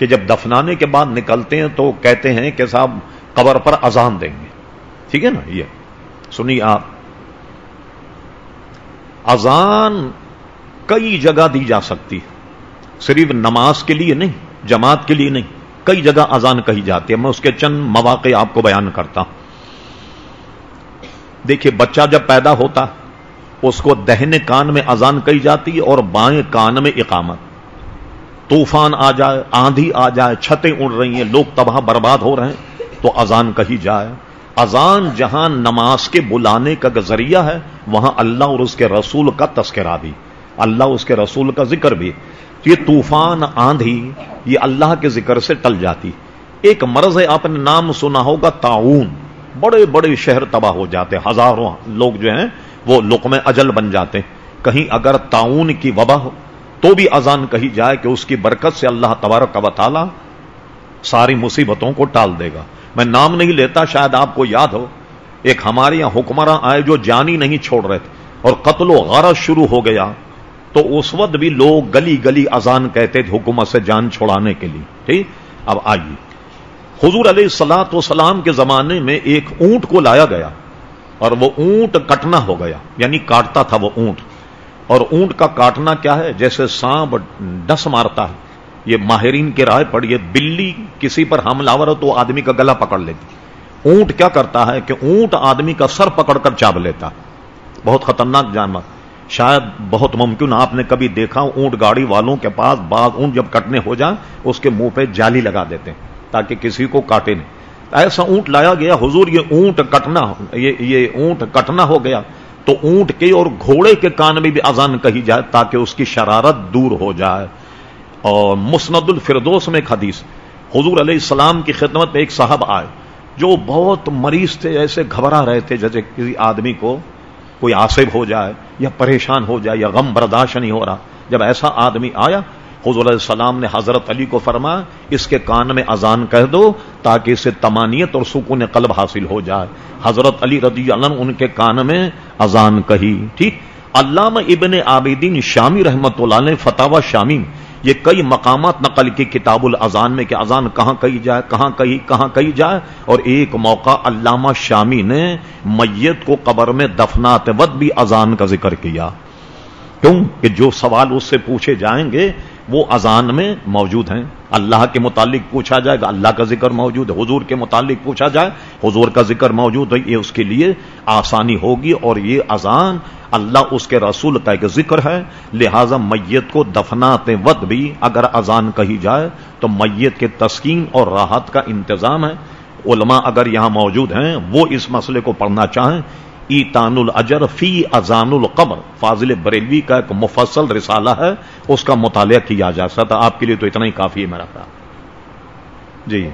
کہ جب دفنانے کے بعد نکلتے ہیں تو کہتے ہیں کہ صاحب قبر پر اذان دیں گے۔ ٹھیک ہے نا؟ یہ۔ سنیے آپ۔ اذان کئی جگہ دی جا سکتی ہے۔ صرف نماز کے لیے نہیں، جماعت کے لیے نہیں، کئی جگہ اذان کہی جاتی ہے۔ میں اس کے چند مواقع آپ کو بیان کرتا ہوں۔ دیکھیے، بچہ جب پیدا ہوتا، اس کو دہنے کان میں اذان کہی جاتی ہے اور بائیں کان میں اقامت۔ طوفان آ جائے، آندھی آ جائے، چھتیں اڑ رہی ہیں، لوگ تباہ برباد ہو رہے ہیں، تو اذان کہی جائے۔ اذان جہاں نماز کے بلانے کا ذریعہ ہے، وہاں اللہ اور اس کے رسول کا تذکرہ بھی، اللہ اس کے رسول کا ذکر بھی۔ یہ طوفان، آندھی، یہ اللہ کے ذکر سے ٹل جاتی۔ ایک مرض ہے، آپ نے نام سنا ہوگا تعاون بڑے بڑے شہر تباہ ہو جاتے ہزاروں لوگ جو ہیں، وہ لقم اجل بن جاتے ہیں۔ کہیں اگر تعاون کی وبا ہو تو بھی اذان کہی جائے کہ اس کی برکت سے اللہ تبارک و تعالی ساری مصیبتوں کو ٹال دے گا۔ میں نام نہیں لیتا، شاید آپ کو یاد ہو، ایک ہمارے یہاں حکمراں آئے جو جانی نہیں چھوڑ رہے تھے اور قتل و غارت شروع ہو گیا۔ تو اس وقت بھی لوگ گلی گلی اذان کہتے تھے حکومت سے جان چھوڑانے کے لیے۔ ٹھیک؟ اب آئیے۔ حضور علیہ سلاۃ وسلام کے زمانے میں ایک اونٹ کو لایا گیا اور وہ اونٹ کٹنا ہو گیا یعنی کاٹتا تھا وہ اونٹ۔ اور اونٹ کا کاٹنا کیا ہے؟ جیسے سانپ ڈس مارتا ہے۔ یہ ماہرین کے رائے پڑ یہ بلی کسی پر حملہ ہو تو آدمی کا گلا پکڑ لیتی۔ اونٹ کیا کرتا ہے کہ اونٹ آدمی کا سر پکڑ کر چاب لیتا۔ بہت خطرناک جانور۔ شاید بہت ممکن آپ نے کبھی دیکھا اونٹ گاڑی والوں کے پاس بعض اونٹ جب کٹنے ہو جائیں، اس کے منہ پہ جالی لگا دیتے ہیں تاکہ کسی کو کاٹے نہیں۔ ایسا اونٹ لایا گیا، حضور یہ اونٹ کٹنا یہ اونٹ کٹنا ہو گیا۔ تو اونٹ کے اور گھوڑے کے کان میں بھی اذان کہی جائے تاکہ اس کی شرارت دور ہو جائے۔ اور مسند الفردوس میں ایک حدیث، حضور علیہ السلام کی خدمت میں ایک صاحب آئے، جو بہت مریض تھے، ایسے گھبرا رہے تھے جیسے کسی آدمی کو کوئی آصف ہو جائے یا پریشان ہو جائے یا غم برداشت نہیں ہو رہا۔ جب ایسا آدمی آیا، حضور علیہ السلام نے حضرت علی کو فرما اس کے کان میں اذان کہہ دو تاکہ اسے تمانیت اور سکون قلب حاصل ہو جائے۔ حضرت علی رضی اللہ ان کے کان میں اذان کہی، ٹھیک؟ علامہ ابن عابدین شامی رحمت اللہ نے فتح شامی، یہ کئی مقامات نقل کی کتاب الازان میں کہ اذان کہاں کہی جائے، کہاں کہی کہاں کہی جائے، اور ایک موقع علامہ شامی نے میت کو قبر میں دفنات وقت بھی اذان کا ذکر کیا۔ کیوں؟ کہ جو سوال اس سے پوچھے جائیں گے وہ اذان میں موجود ہیں۔ اللہ کے متعلق پوچھا جائے گا، اللہ کا ذکر موجود ہے، حضور کے متعلق پوچھا جائے، حضور کا ذکر موجود ہے، یہ اس کے لیے آسانی ہوگی اور یہ اذان اللہ اس کے رسول کا ایک ذکر ہے۔ لہذا میت کو دفنات وقت بھی اگر اذان کہی جائے تو میت کے تسکین اور راحت کا انتظام ہے۔ علماء اگر یہاں موجود ہیں، وہ اس مسئلے کو پڑھنا چاہیں۔ ایتان الاجر فی ازان القبر۔ فاضل بریلوی کا ایک مفصل رسالہ ہے، اس کا مطالعہ کیا جا سکتا آپ کے لیے تو اتنا ہی کافی ہے میرا خیال جی۔